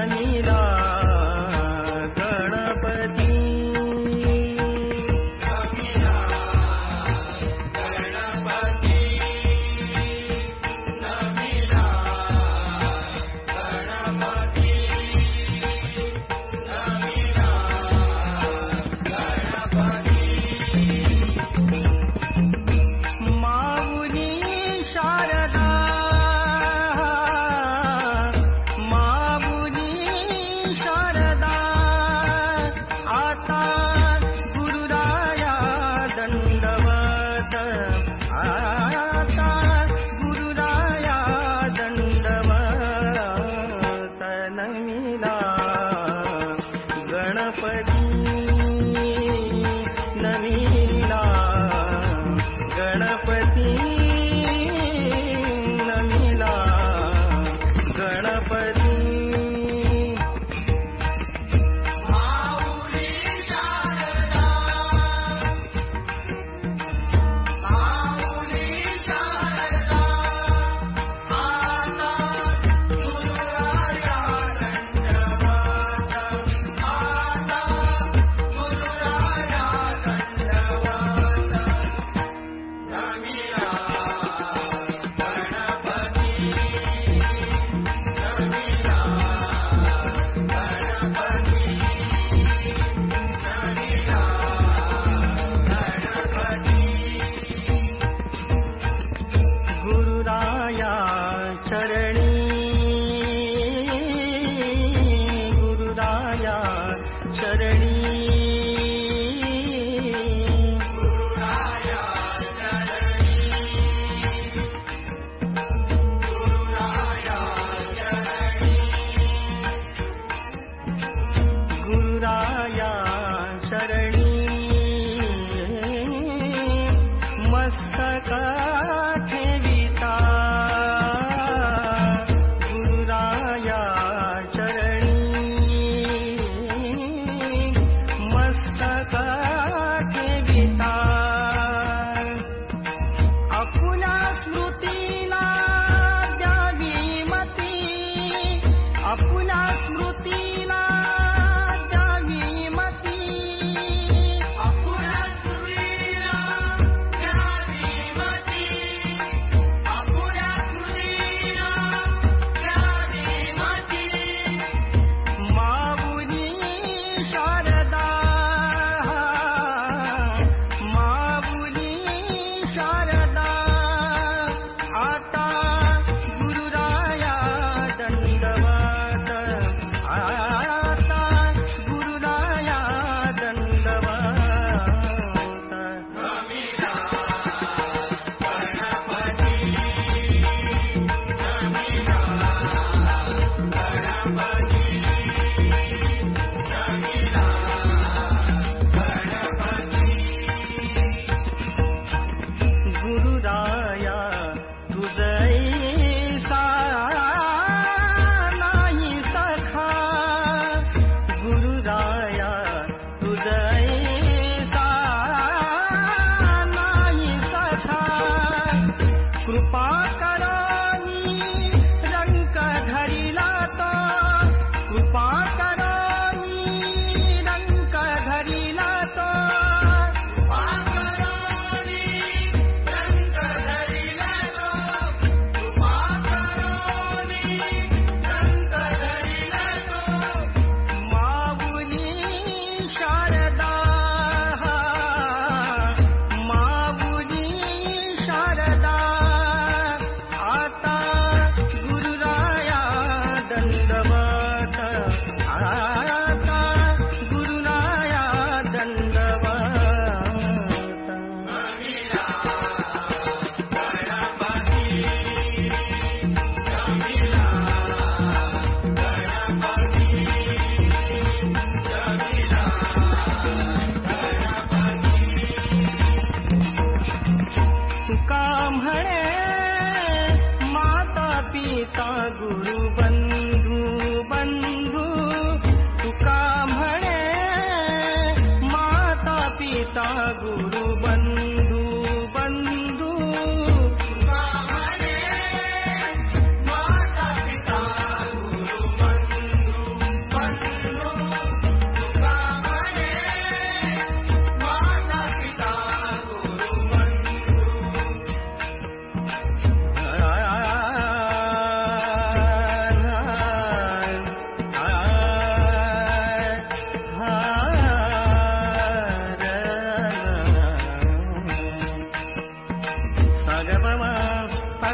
தனிய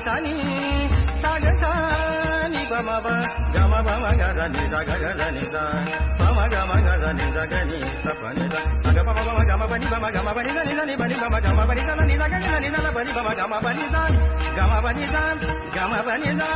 sagasani sagasani bama ba gama bama gaza ni saga gaza ni sa bama gama gaza ni saga ni sa bani da aga bama bama gama bani bama gama bani da ni da ni bani bama gama bani da ni da ni da ni da bani bama gama bani da gama bani da gama bani da